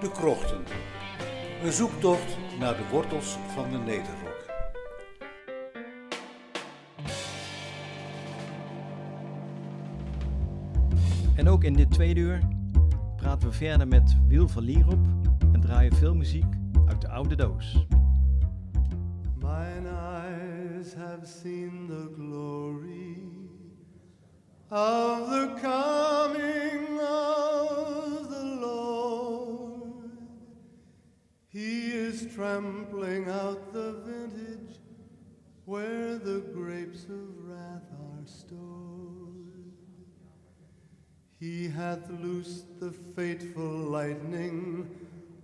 De Krochten. Een zoektocht naar de wortels van de Nederrok. En ook in dit tweede uur praten we verder met Wiel van Lierop en draaien veel muziek uit de oude doos. Mine eyes have seen the glory of the trampling out the vintage where the grapes of wrath are stored. He hath loosed the fateful lightning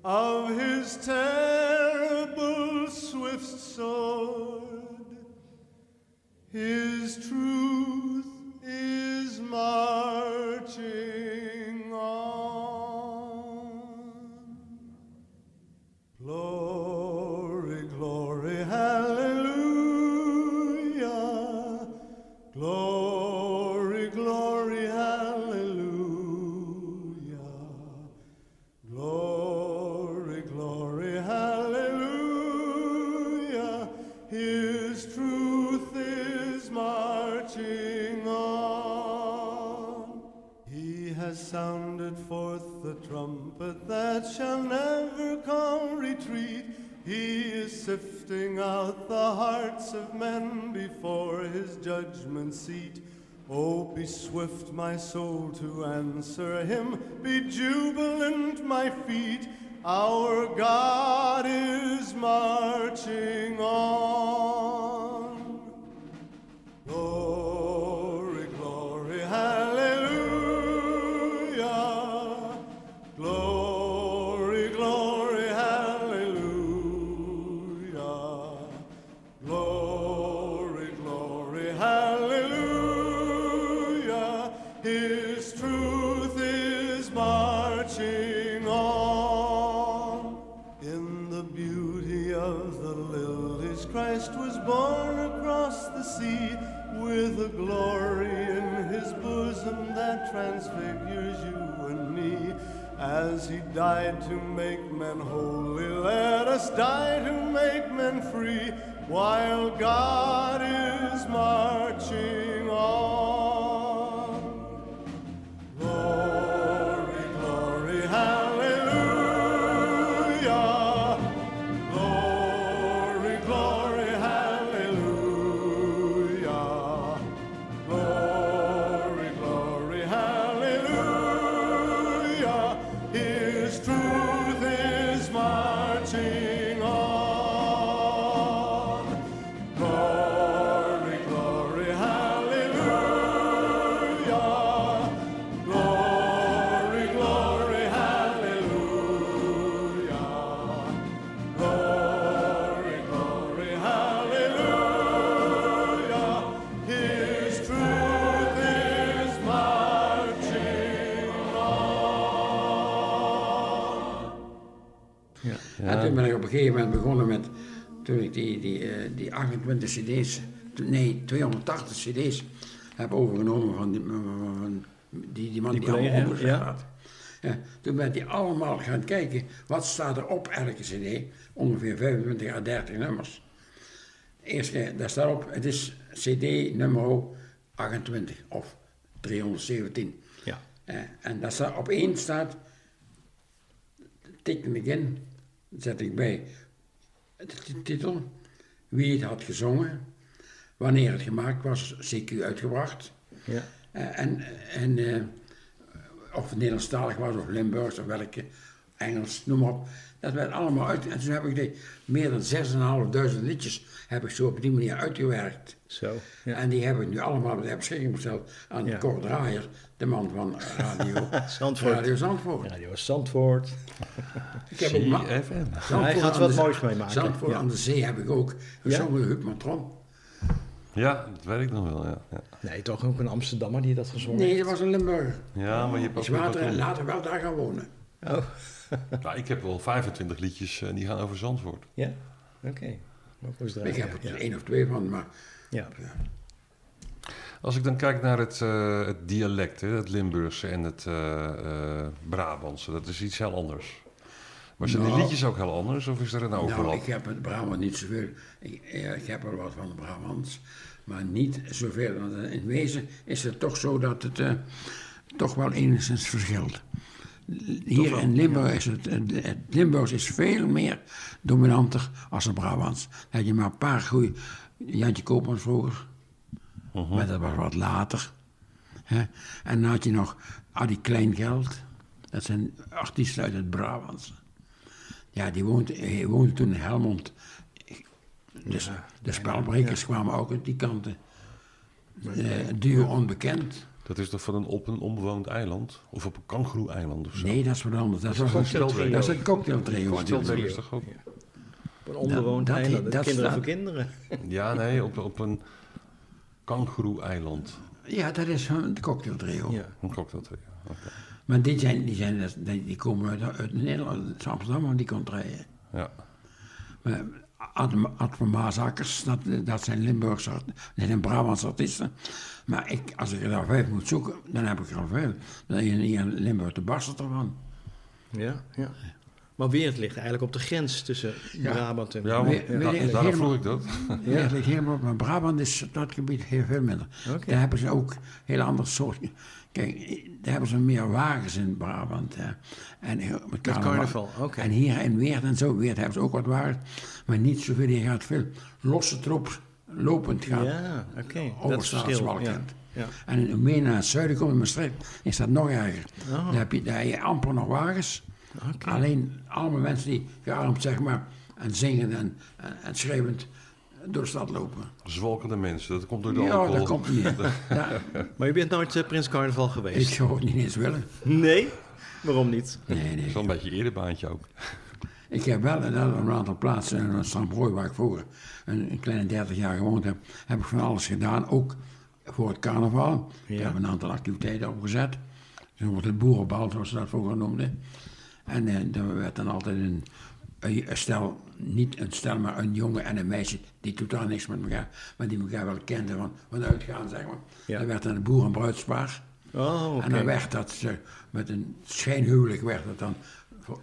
of his terrible swift sword. His truth shall never come retreat. He is sifting out the hearts of men before his judgment seat. Oh, be swift, my soul, to answer him. Be jubilant, my feet. Our God is marching on. Een gegeven moment begonnen met, toen ik die, die, eh, die 28 cd's, nee, 280 cd's heb overgenomen van die, van die, die man die, Die allemaal opgezet had. Ja, toen ben ik allemaal gaan kijken, wat staat er op elke cd? Ongeveer 25 à 30 nummers. Eerst, keer, daar staat op, het is cd nummer 28 of 317. Ja. Eh, en daar staat, op één staat, tikte ik in, zet ik bij. De titel, wie het had gezongen, wanneer het gemaakt was, CQ uitgebracht, Ja. eh, en, en eh, of het Nederlandstalig was, of Limburgs, of welke, Engels, noem maar op. Dat werd allemaal uit. En toen heb ik die meer dan 6.500 liedjes heb ik zo op die manier uitgewerkt. Zo. Ja. En die heb ik nu allemaal ter beschikking gesteld aan Ja. Cor Draaier, de man van Radio Zandvoort. Radio Zandvoort. Radio Zandvoort. Ik heb ook. Zandvoort Hij gaat wat de- moois meemaken. Zandvoort Ja. aan de zee heb ik ook gezongen, Huub Matron. Ja, dat weet ik nog wel, ja. Ja, Nee, toch ook een Amsterdammer die dat gezongen Nee, heeft? dat was een Limburger. ja maar je hebt ook en later wel daar gaan wonen. Oh, Nou, ik heb wel 25 liedjes eh, die gaan over Zandvoort. ja? Oké. Ik heb er ja. één of twee van, maar Ja. Als ik dan kijk naar het, eh, het dialect, hè, het Limburgse en het eh, eh, Brabantse, dat is iets heel anders. Maar zijn die Nou. liedjes ook heel anders of is er een overlap? Nou, ik heb het Brabant niet zoveel. Ik, ik heb er wat van de Brabants, maar niet zoveel. Want in wezen is het toch zo dat het eh, toch wel enigszins verschilt. Hier in Limburg is het, het, Limburgs is veel meer dominanter als het Brabants. Dan had je maar een paar goede, Jantje Koopmans vroeger, maar dat was wat later. Hè? En dan had je nog Adi Kleingeld, dat zijn artiesten uit het Brabants. Ja, die woonde, woonde toen in Helmond. Dus de spelbrekers kwamen ook uit die kanten. Eh, duur onbekend. Dat is toch van een, op een onbewoond eiland? Of op een kangoeroe-eiland of zo? Nee, dat is wat anders. Dat, is een was een, cocktailtrio. dat is een cocktailtrio. Cocktailtrio is toch ook... Op een onbewoond dat- eiland. dat kinderen voor kinderen. Ja, nee, op, op een kangoeroe-eiland. Ja, dat is een cocktailtrio. Ja. Een cocktailtrio. oké. Maar die, zijn, die, zijn, dat- die die komen uit, uit Nederland, uit Amsterdam, want die komt rijden. Ja. Maar Ad, Ad van Maasakkers, dat, dat zijn Limburgse, dat zijn Brabantse artiesten. Maar ik, als ik er daar vijf moet zoeken, dan heb ik er al veel. Dan hier hier in Limburg de barst ervan. Ja, ja. Maar weer, het ligt eigenlijk op de grens tussen Brabant en... Ja, je, daarom helemaal- vroeg ik dat. Ja. Het ligt helemaal op, maar Brabant is dat gebied heel veel minder. Daar hebben ze ook heel ander soort. Kijk, daar hebben ze meer wagens in Brabant. Hè. En met carnaval. oké. En hier in Weert en zo, Weert hebben ze ook wat wagens, maar niet zoveel. Je gaat veel losse troeps lopend gaan. Ja, oké. Het over. Staatswalkend. Ja. Ja. En hoe meer naar het zuiden komt, in Maastricht, is dat nog erger. Oh. Daar, heb je, daar heb je amper nog wagens. Alleen allemaal mensen die gearmd, zeg maar, en zingend en, en, en schreeuwend door de stad lopen. Zwalkende mensen, dat komt door de Ja, alcohol. dat komt niet. Ja, Maar je bent nooit eh, Prins Carnaval ik geweest? zou het niet eens willen. Nee? Waarom niet? Nee, Dat nee. is wel een beetje eerder baantje ook. Ik heb wel in een aantal plaatsen, in Stamprooi, waar ik vroeger een, een kleine 30 jaar gewoond heb, heb ik van alles gedaan. Ook voor het carnaval. Ik Ja. heb een aantal activiteiten opgezet. Bijvoorbeeld het boerenbal, zoals ze dat vroeger noemden. En eh, er werd dan altijd een, een stel, niet een stel, maar een jongen en een meisje die totaal niks met elkaar, maar die elkaar wel kenden van, van uitgaan, zeg maar. Ja. Dat werd dan een boer- en bruidspaar. Oh, oké. En dan werd dat, eh, met een schijnhuwelijk werd het dan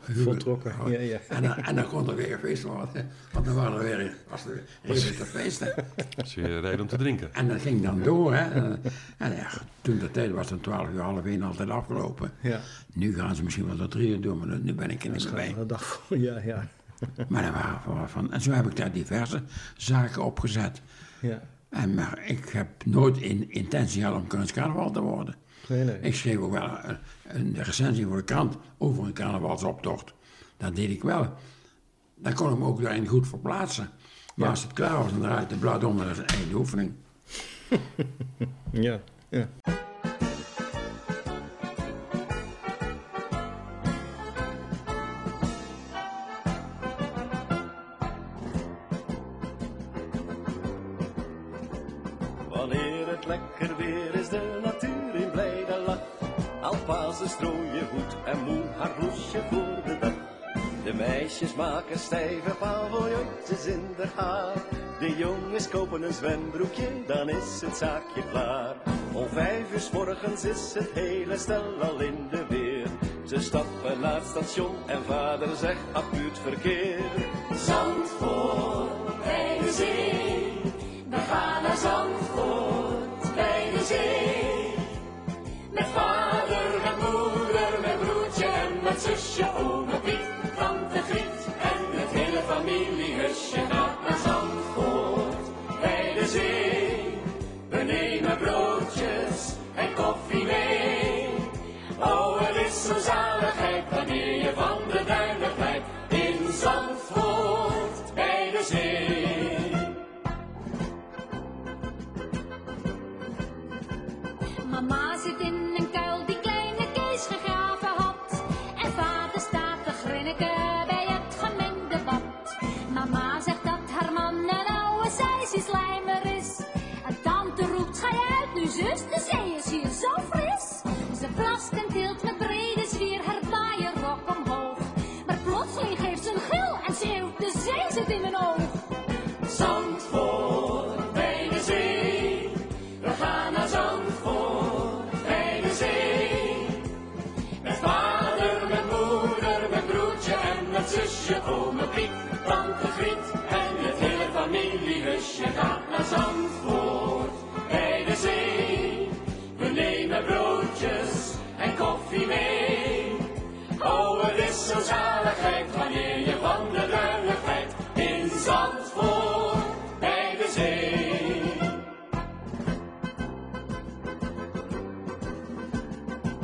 Voltrokken, ja, ja. En, dan, en dan kon er weer gefeest worden, want dan waren er weer, was er weer te feesten. Dat is weer reden om te drinken. En dat ging dan door, hè. En, en ja, toen de tijd was het 12 uur, half één altijd afgelopen. Ja. Nu gaan ze misschien wel tot drie uur door, maar nu ben ik er niet bij. Een dag voor, ja, ja. Maar daar waren we van. En zo heb ik daar diverse zaken opgezet. ja. En, maar ik heb nooit in intentie gehad om kunstcarnaval te worden. Nee, nee. Ik schreef ook wel een, een recensie voor de krant over een carnavalsoptocht. Dat deed ik wel. Dan kon ik me ook daarin goed verplaatsen. Maar Ja. als het klaar was, dan draait de blad is een einde oefening. Ja, ja. Maken stijve paviljoentjes in de haar. De jongens kopen een zwembroekje, dan is het zaakje klaar. Om vijf uur morgens is het hele stel al in de weer. Ze stappen naar het station en vader zegt acuut verkeer. Zandvoort bij de zee. We gaan naar Zandvoort bij de zee. Met vader, met moeder, met broertje en met zusje, zo zaligheid wanneer je van de duinen glijdt in Zandvoort bij de zee. Mama zit in zusje, ome Piet, tante Griet en het hele familiehusje gaat naar Zandvoort bij de zee. We nemen broodjes en koffie mee. Oh, het is zo zaligheid wanneer je van de druiligheid in Zandvoort bij de zee.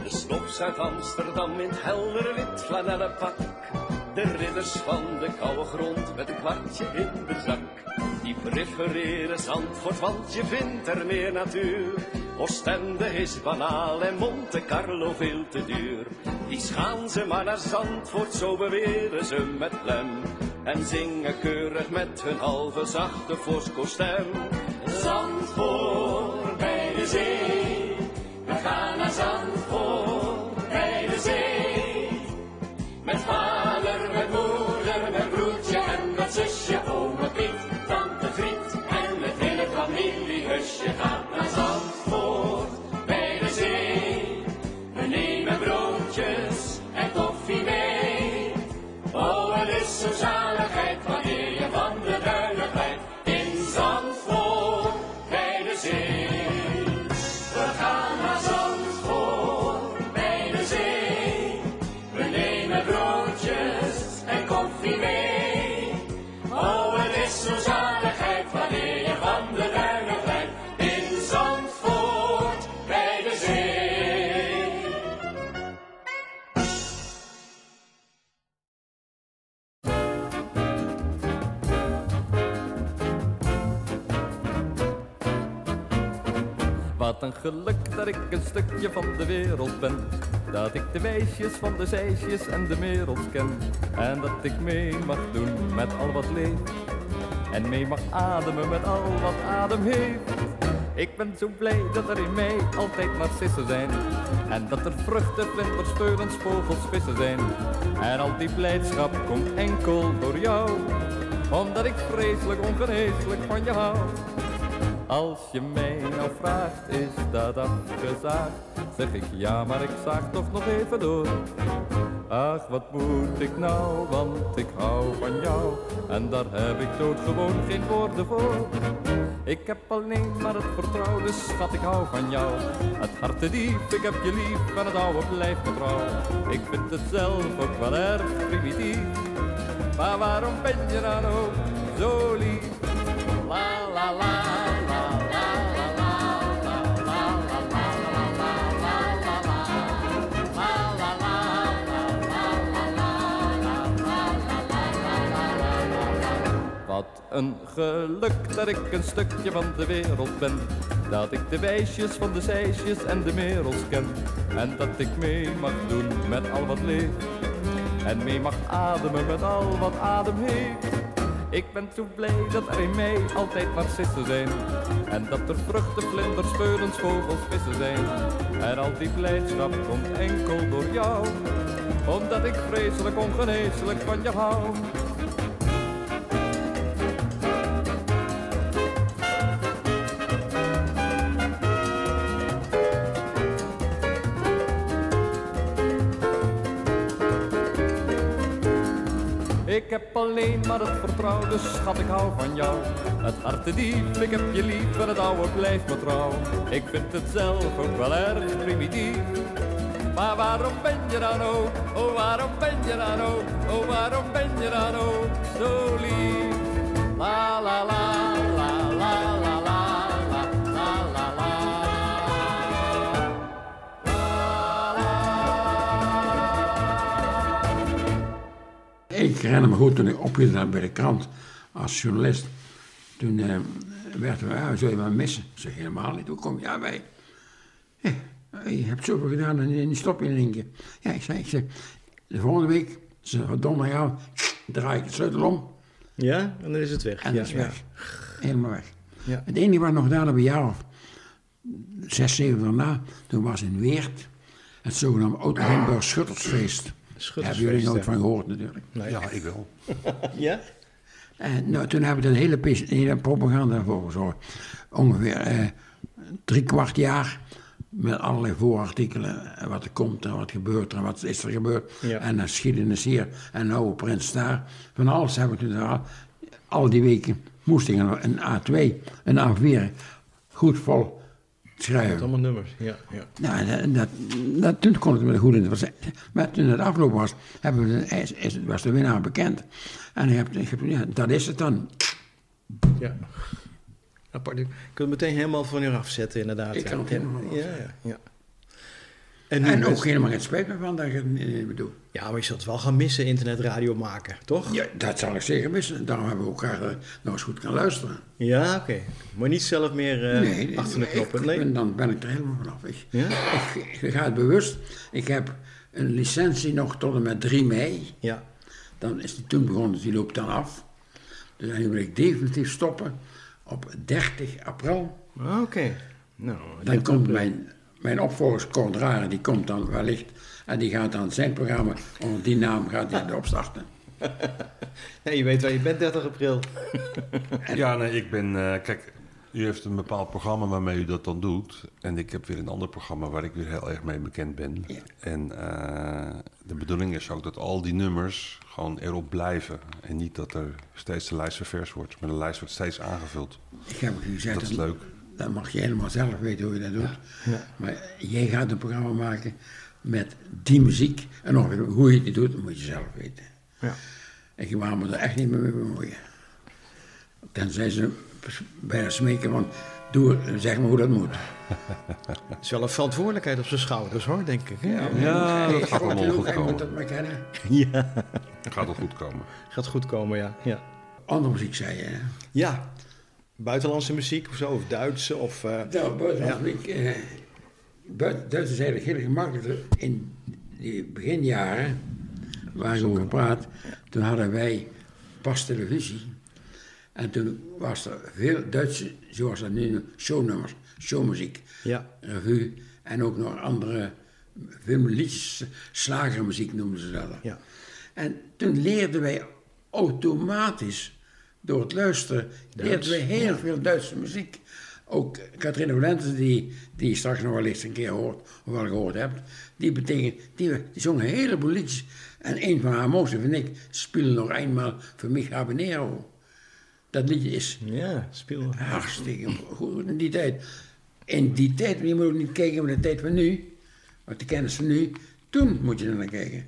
Slops uit Amsterdam in het heldere wit flanellen pak. Van de koude grond met een kwartje in de zak. Die prefereren Zandvoort, want je vindt er meer natuur. Oostende is banaal en Monte Carlo veel te duur. Die gaan ze maar naar Zandvoort, zo beweren ze met lem. En zingen keurig met hun halve zachte Fosco-stem. Zandvoort bij de zee. We gaan naar Zandvoort familiehusje gaat naar Zandvoort bij de zee. We nemen broodjes en koffie mee. Oh, het is zo zaligheid Dat ik de meisjes van de zeisjes en de merels ken. En dat ik mee mag doen met al wat leeft. En mee mag ademen met al wat adem heeft. Ik ben zo blij dat er in mij altijd narcissen zijn. En dat er vruchten, vlinders, speulens, vogels, vissen zijn. En al die blijdschap komt enkel door jou. Omdat ik vreselijk ongeneeslijk van je hou. Als je mij nou vraagt, is dat afgezaagd? Zeg ik ja, maar ik zaag toch nog even door. Ach, wat moet ik nou, want ik hou van jou. En daar heb ik doodgewoon geen woorden voor. Ik heb alleen maar het vertrouwen, dus schat, ik hou van jou. Het hart te diep, ik heb je lief en het oude blijft me. Ik vind het zelf ook wel erg primitief. Maar waarom ben je dan ook zo lief? La la la een geluk dat ik een stukje van de wereld ben. Dat ik de wijsjes van de zeisjes en de merels ken. En dat ik mee mag doen met al wat leeft. En mee mag ademen met al wat adem heeft. Ik ben zo blij dat er in mij altijd narcissen zijn. En dat er vruchten, vlinders, speulens, vogels, vissen zijn. En al die blijdschap komt enkel door jou. Omdat ik vreselijk ongeneeslijk van je hou. Alleen maar het vertrouwen, dus schat ik hou van jou. Het hart te diep, ik heb je lief en het oude blijft me trouw. Ik vind het zelf ook wel erg primitief. Maar waarom ben je dan ook, oh waarom ben je dan ook, oh waarom ben je dan ook zo lief? La la la Ik herinner me goed toen ik ophield bij de krant als journalist. Toen eh, werd er, ja, zul je missen? Ik zeg helemaal niet. Hoe kom je? Ja, je hebt zoveel gedaan en die stop je in één keer. Ja, ik zei, ik zeg de volgende week, ze donderdag, draai ik de sleutel om Ja, en dan is het weg. en ja, is weg. Helemaal weg. Ja. Het enige wat nog gedaan heb, een jaar of zes, zeven daarna, toen was in Weert het zogenaamde Oud-Limburg Schuttersfeest. Daar hebben jullie nooit van gehoord natuurlijk. Ja, ik wel. Ja? En nou, toen hebben we de hele, propaganda voor gezorgd. Ongeveer eh, drie kwart jaar Met allerlei voorartikelen, en wat er komt en wat gebeurt en wat is er gebeurd. Ja. En een geschiedenis hier en een oude prins daar. Van alles heb ik toen al. Al die weken moest ik een een A2, een A4 goed vol schrijven. Allemaal nummers, ja. ja. Nou, en dat, dat, toen kon ik me er goed in Maar toen het afgelopen was, hebben we is, is, was de winnaar bekend. En ik heb, ik heb, ja, dat is het dan. ja. Apart. Je kunt het meteen helemaal van je afzetten, inderdaad. Ik ja. kan het helemaal ja, ja, ja. En, ook helemaal geen spijt meer van dat ik het niet. Ja, maar je zult het wel gaan missen, internetradio maken, toch? Ja, dat zal ik zeker missen. Daarom hebben we ook graag eh, nog eens goed kan luisteren. Ja, oké. Maar niet zelf meer eh, nee, achter de knoppen. Nee. dan ben ik er helemaal vanaf. Ik, Ja? ik, ik ga het bewust. Ik heb een licentie nog tot en met 3 mei. Ja. Dan is die toen begonnen, die loopt dan af. Dus dan wil ik definitief stoppen op 30 april. Ah, Oké. Nou, Dan komt mijn, mijn opvolger die komt dan wellicht. En die gaat dan zijn programma, onder die naam gaat hij erop starten. Ja, je weet waar je bent 30 april. Ja, nee, ik ben... eh, kijk, u heeft een bepaald programma waarmee u dat dan doet. En ik heb weer een ander programma waar ik weer heel erg mee bekend ben. Ja. En eh, de bedoeling is ook dat al die nummers gewoon erop blijven. En niet dat er steeds de lijst ververs wordt. Maar de lijst wordt steeds aangevuld. Ik heb u gezegd, Dat is leuk. Dan mag je helemaal zelf weten hoe je dat doet. Maar jij gaat een programma maken met die muziek. En nog weer hoe je die doet, dat moet je zelf weten. Ja. Ik wou me er echt niet meer mee bemoeien. Tenzij ze bijna smeken van, doe, zeg maar hoe dat moet. Het is wel een verantwoordelijkheid op zijn schouders, hoor, denk ik. hè? Ja, Hij- dat gaat allemaal goed komen. dat maar kennen. Ja. Dat gaat wel goed komen. Gaat goed komen, ja. Ja. Andere muziek zei je, hè? ja. Buitenlandse muziek of zo, of Duitse, of... eh, Nou, buitenlandse muziek. Eh, buiten- eigenlijk heel gemakkelijk. In die beginjaren, waar ik over praat, toen hadden wij pas televisie. En toen was er veel Duitse, zoals dat nu, shownummers, showmuziek, Ja. revue en ook nog andere, veel liedjes, slagermuziek noemden ze dat. Ja. En toen leerden wij automatisch, door het luisteren, leerden wij heel veel Duitse muziek. Ook Katrina Valente, die, die je straks nog wel eens een keer hoort, of wel gehoord hebt, die betekent, die, die zong een heleboel liedjes. En een van haar mooiste vind ik, Speel nog eenmaal voor mich habanero. Dat liedje is Ja, speel. hartstikke goed in die tijd. In die tijd, je moet ook niet kijken naar de tijd van nu, want de kennis van nu, toen moet je er naar kijken.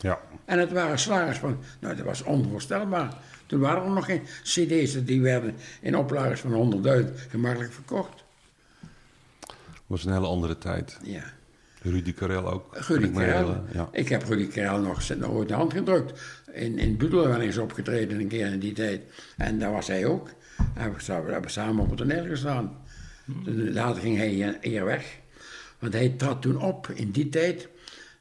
Ja. En het waren slagers van, nou dat was onvoorstelbaar. Toen waren er nog geen cd's, die werden in oplages van 100.000 gemakkelijk verkocht. was een hele andere tijd. Ja. Rudy Karel ook. Rudy ik Karel. Ja. Ik heb Rudy Karel nog, nog ooit de hand gedrukt. In, in Budel wel eens opgetreden een keer in die tijd. En daar was hij ook. En we hebben samen op het toneel gestaan. Toen- Later ging hij hier, weg. Want hij trad toen op in die tijd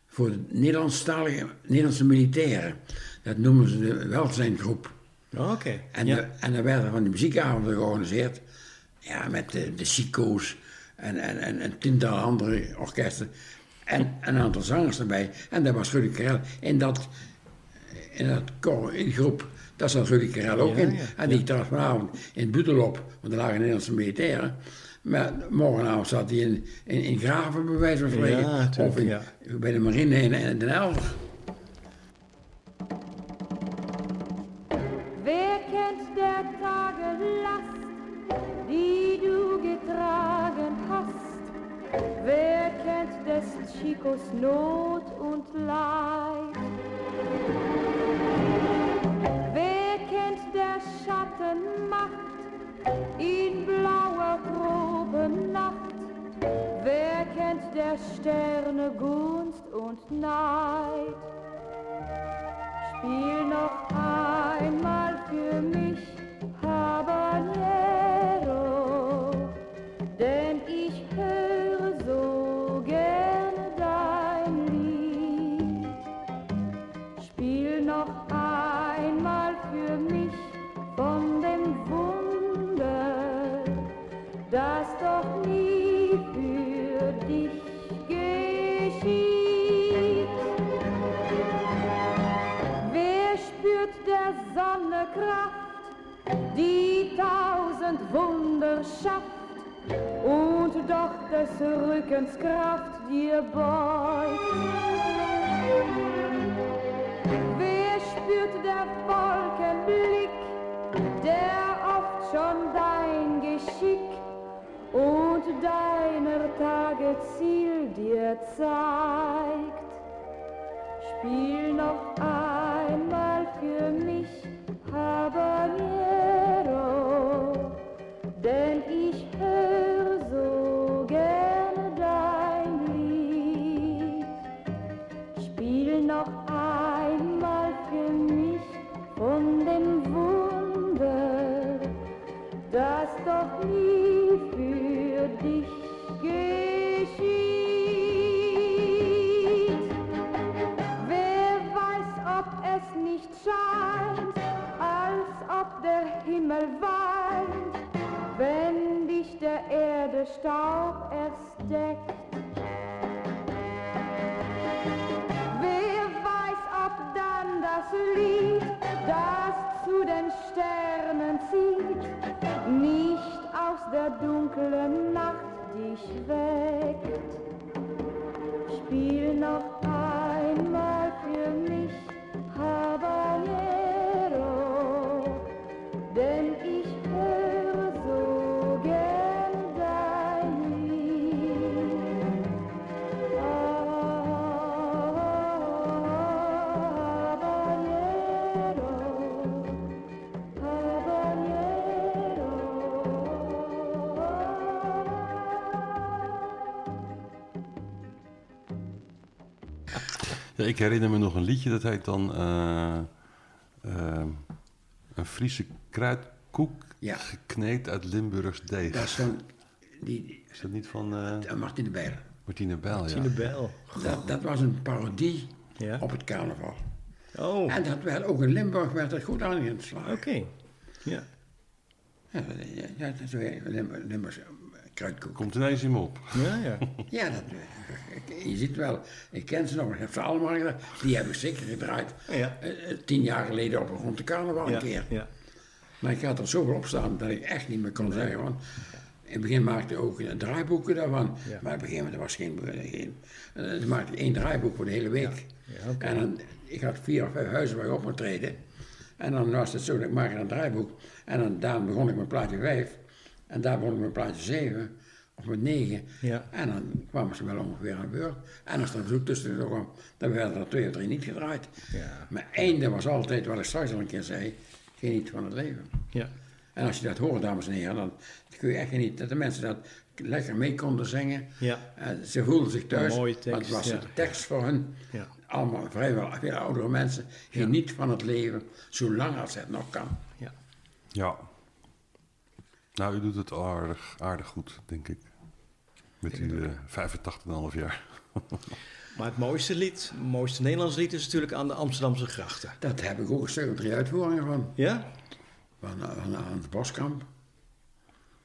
voor de Nederlandse militairen. Dat noemen ze de welzijngroep. Oh, Oké. En, ja. en er werden van die muziekavonden georganiseerd. Ja, met de, de Sico's en, en, en, en tientallen andere orkesten. En een aantal zangers erbij. En daar was Rudy Karel in dat, in dat koor, in die groep. Daar zat Rudy Karel ook Ja, in. ja, en die trad vanavond in Butelop, want er lagen Nederlandse militairen. Maar morgenavond zat hij in, in, in Graven, bij wijze van spreken. Of in, bij de marine in, in Den Helder. Wer kennt der Tage Last, die du getragen hast? Wer kennt des Chicos Not und Leid? Wer kennt der Schatten Macht in blauer Probennacht? Wer kennt der Sterne Gunst und Neid? Spiel noch einmal für mich Habanero, doch des Rückens Kraft dir beugt. Wer spürt der Wolkenblick, der oft schon dein Geschick und deiner Tage Ziel dir zeigt? Spiel noch einmal für mich Habanero, Stop at Ja, ik herinner me nog een liedje, dat heet dan... eh, eh, een Friese kruidkoek, Ja. gekneed uit Limburgs deeg. Dat is van die, Is dat niet van eh, uh, Martine Bijl. Martine Bijl, ja. In de bel. Dat, dat was een parodie Ja. op het carnaval. Oh, oké. En dat werd ook in Limburg werd dat goed aangeslagen. Ja. Ja, ja, ja, dat is weer Limburg, Limburgse eh, kruidkoek. Komt ineens in me op. Ja, ja. Ja, dat, je ziet wel, ik ken ze nog, ik heb ze allemaal. Die hebben zeker gedraaid. Ja. Eh, eh, tien jaar geleden op een rond de carnaval een Ja, keer. ja. Maar ik had er zoveel op staan dat ik echt niet meer kon zeggen. Want in het begin maakte ik ook draaiboeken daarvan. Ja. Maar in het begin was geen... geen eh, dan maakte ik één draaiboek voor de hele week. Ja. En dan, ik had vier of vijf huizen waar ik op moest treden. En dan was het zo dat ik maakte een draaiboek. En dan daar begon ik met plaatje 5. En daar begon ik met plaatje 7. Of met 9. Ja. En dan kwamen ze wel ongeveer aan de beurt. En als er een bezoek tussen kwam, dan werden er twee of drie niet gedraaid. Ja. Maar einde was altijd, wat ik straks al een keer zei, geniet van het leven. Ja. En als je dat hoort, dames en heren, dan kun je echt genieten dat de mensen dat lekker mee konden zingen. Ja. En ze voelden zich thuis, Een mooie want het tekst, was ja. een tekst voor hun. Ja. Allemaal vrijwel veel oudere mensen. Geniet van het leven, zolang als het nog kan. ja. Ja. Nou, u doet het aardig, aardig goed, denk ik. Met uw eh 85,5 jaar. Maar het mooiste lied, het mooiste Nederlands lied is natuurlijk aan de Amsterdamse grachten. Dat heb ik ook een stuk of drie uitvoeringen van. Ja? Van, van Hans Boskamp.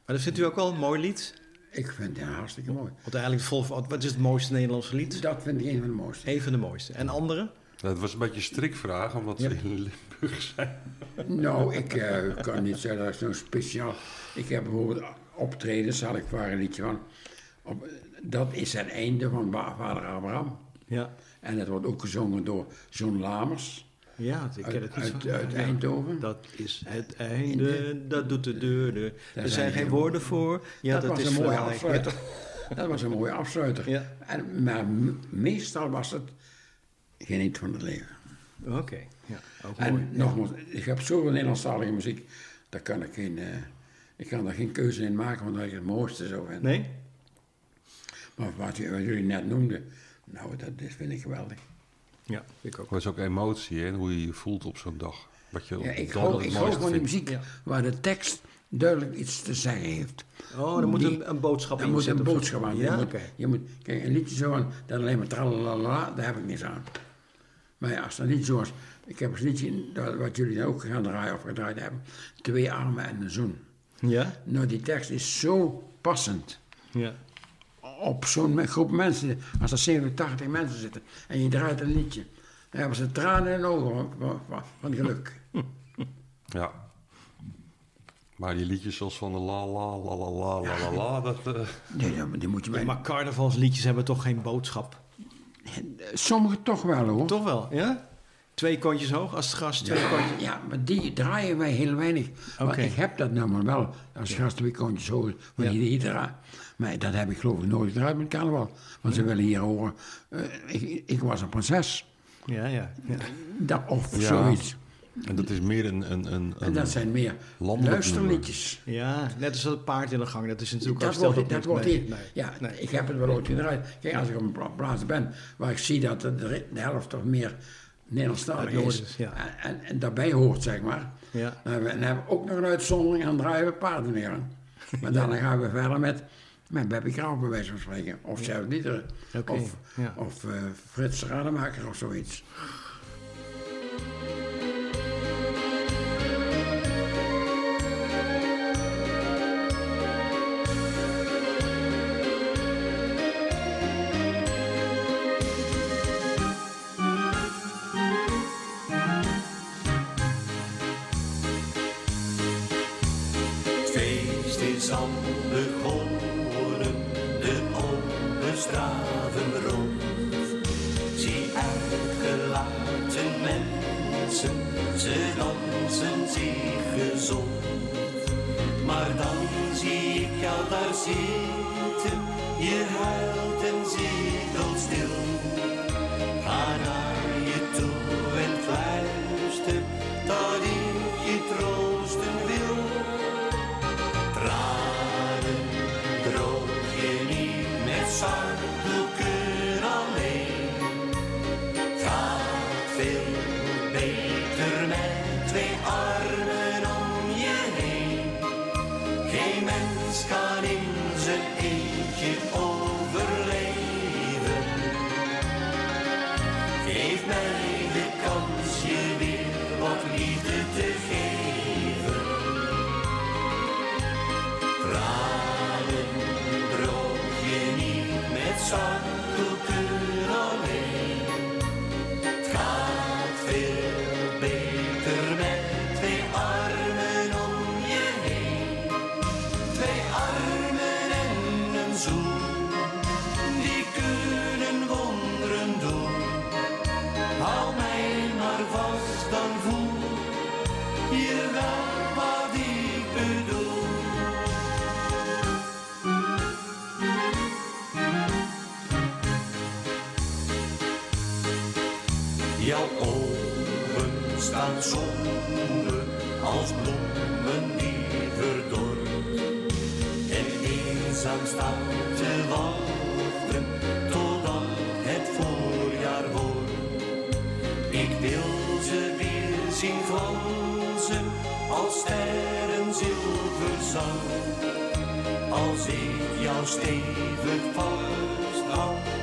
Maar dat vindt u ook wel een mooi lied? Ik vind het hartstikke mooi. Want eigenlijk vol, wat wat is het mooiste Nederlandse lied? Dat vind ik een van de mooiste. Een van de mooiste. En andere? Dat was een beetje een strikvraag, omdat Ja. ze in Limburg zijn. Nou, ik eh, kan niet zeggen dat ik zo'n speciaal... Ik heb bijvoorbeeld optredens, had ik waar een liedje van. Op, dat is het einde van Vader Abraham. Ja. En dat wordt ook gezongen door John Lamers Ja, ik ken uit, het niet uit, Ja. Eindhoven. Dat is het einde, dat doet de deur. De, er zijn geen woorden voor. Ja, dat, dat, was is een mooie afsluiter. Dat was een mooie afsluiter. Ja. En, maar meestal was het geniet van het leven. Oké, ja, ook En mooi. nogmaals, ik heb zoveel Nederlandstalige muziek, daar kan ik geen... eh, ik kan daar geen keuze in maken, omdat ik het mooiste zo vind. Nee? Maar wat, jullie net noemden, nou, dat, dat vind ik geweldig. Ja, ik ook. Dat is ook emotie, hè? Hoe je je voelt op zo'n dag. Wat je Ja, ik het ik hou mooiste van die muziek Ja. waar de tekst duidelijk iets te zeggen heeft. Oh, er moet Die- een, een boodschap Er in moet een zitten of zo. boodschap aan. Je Ja, moet, je moet, kijk, een liedje zo aan, dat alleen maar tralalala, daar heb ik niks aan. Maar ja, als een liedje zoals, ik heb een liedje, dat- wat jullie ook gaan draaien of gedraaid hebben, Twee armen en een zoen. Ja? Nou, die tekst is zo passend Ja. Op zo'n groep mensen. Als er 87 mensen zitten en je draait een liedje, dan hebben ze tranen in de ogen van, van, van geluk. Ja. Maar die liedjes zoals van de la la la la la la la la, dat... eh, Nee, dat- die moet je bij... Maar carnavalsliedjes hebben toch geen boodschap? Sommige toch wel hoor. Toch wel, ja? Twee kontjes hoog als het gras, twee Ja, kontjes... ja, maar die draaien wij heel weinig. Want Oké. ik heb dat nummer wel als gast twee kontjes hoor van Ja. die Hydra. Maar dat heb ik geloof ik nooit gedraaid met carnaval. Want ze willen hier horen, eh, ik, ik was een prinses. Ja, ja. ja. Dat, of Ja. zoiets. en dat is meer een... een, een, En een dat zijn meer luisterliedjes. Ja, net als dat paard in de gang. Dat is natuurlijk ook Dat wordt, op dat niks. wordt Nee, ja, nee. ik heb het wel ooit gedraaid. Kijk, als ik op een pla- plaats ben waar ik zie dat de, de helft toch meer Nederlandstalig noorden is. is, ja. en, en, en daarbij hoort, zeg maar. Ja. Dan hebben, we, dan hebben we ook nog een uitzondering en dan draaien we paarden neer. Maar dan gaan we verder met, met Beppie Graaf bij wijze van spreken. Of Liederen. Oké, Of, ja. of eh, Frits Rademaker of zoiets. hjá þar sítum ég held eenzaam staan te wachten totdat het voorjaar wordt. Ik wil ze weer zien glanzen als sterren zilverzang. Als ik jou stevig vasthoud,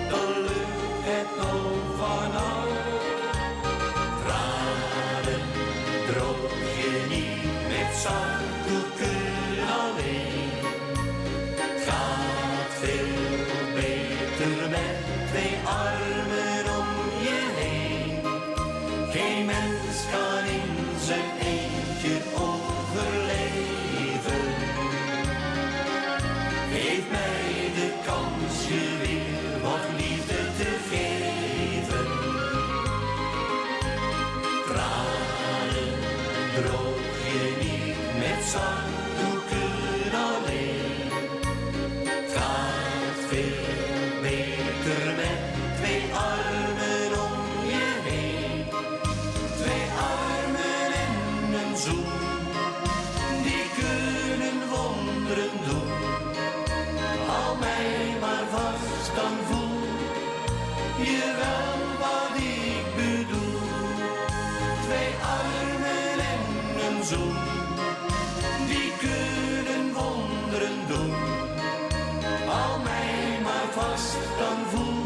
dan voel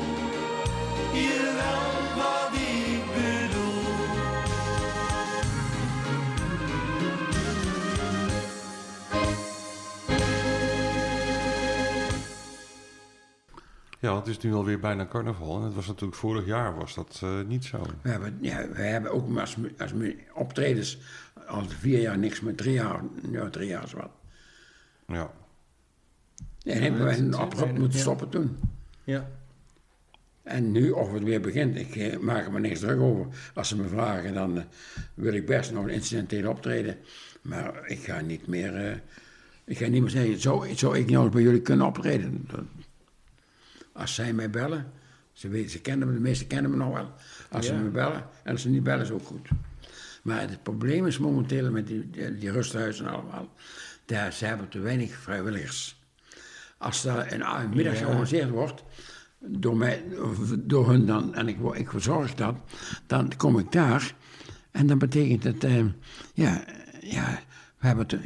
je wel wat ik bedoel. Ja, het is nu alweer bijna carnaval. En het was natuurlijk vorig jaar was dat eh, niet zo. We hebben, ja, we hebben ook maar als, als optredens al vier jaar niks, maar drie jaar, ja, drie jaar is wat. Ja. En hebben wij een abrupt moeten stoppen toen. Ja. En nu, of het weer begint, ik eh, maak er me niks druk over. Als ze me vragen, dan eh, wil ik best nog een incidenteel optreden. Maar ik ga niet meer, eh, ik ga niet meer zeggen, zou, zou ik eens bij jullie kunnen optreden? Dat- als zij mij bellen, ze, weten, ze kennen me, de meesten kennen me nog wel. Als ze me bellen, en als ze niet bellen, is ook goed. Maar het probleem is momenteel met die, die, die rusthuizen allemaal, daar, ze hebben te weinig vrijwilligers. Als daar een, middag georganiseerd wordt, door, mij, door hun dan, en ik, ik verzorg dat, dan kom ik daar. En dat betekent dat, eh, ja, ja, we hebben te,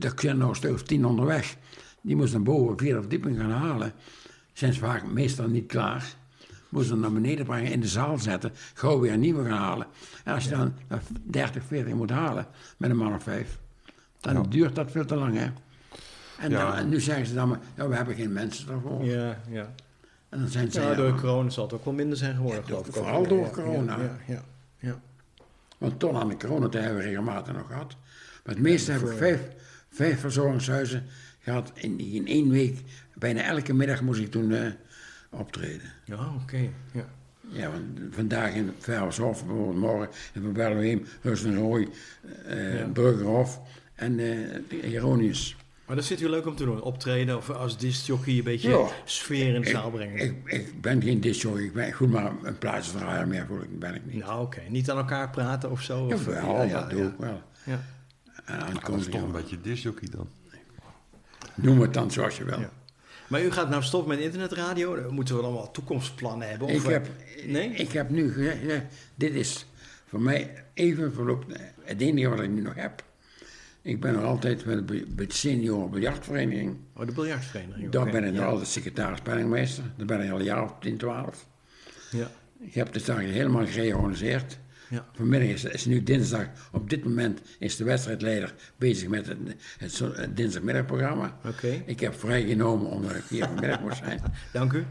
er zijn nog een stuk of tien onderweg. Die moesten boven, vierde verdieping gaan halen. Zijn ze vaak meestal niet klaar. Moesten ze naar beneden brengen, in de zaal zetten, gauw weer een nieuwe gaan halen. En als je dan 30, 40 moet halen met een man of vijf, dan duurt dat veel te lang, hè. En, Ja. dan, nu zeggen ze dan maar, ja, we hebben geen mensen daarvoor. Ja, ja. En dan zijn ze... Ja, door corona zal het ook wel minder zijn geworden, Ja, geloof ik. vooral door corona. Ja, ja. Want tot aan de coronatijd hebben we regelmatig nog gehad. Maar het meeste heb ik vijf, vijf verzorgingshuizen gehad. In, in één week, bijna elke middag moest ik toen eh, optreden. Ja, oké. Ja. Ja, want vandaag in Ververshof, bijvoorbeeld morgen in Van Berleheem, Rustenrooy, eh Ja. Bruggerhof en Jeronius. Maar dat zit u leuk om te doen. Optreden of als discjockey een beetje Ja. sfeer in de zaal brengen. Ik, ik ben geen disjockey, ik ben goed maar een plaatsdraaier meer, voel ik, ben ik niet. nou, oké. Niet aan elkaar praten of zo? Of, Jawel, dat doe ik wel. Ja. En aan Dat is toch een beetje disjockey dan. Noem het dan zoals je wil. Ja. Maar u gaat nou stoppen met internetradio. Dan moeten we allemaal toekomstplannen hebben. Of Ik heb, Nee? ik heb nu gezegd, ja, dit is voor mij even verloop. Het enige wat ik nu nog heb. Ik ben nog altijd bij de, senior biljartvereniging. Oh, de biljartvereniging. Daar ben ik nog altijd secretaris penningmeester. Daar ben ik al een jaar of 10, 12. Ja. Ik heb de dag helemaal gereorganiseerd. Ja. Vanmiddag is, is nu dinsdag. Op dit moment is de wedstrijdleider bezig met het, het, zo- het dinsdagmiddagprogramma. Oké. Ik heb vrijgenomen omdat ik hier vanmiddag moest zijn. Dank u.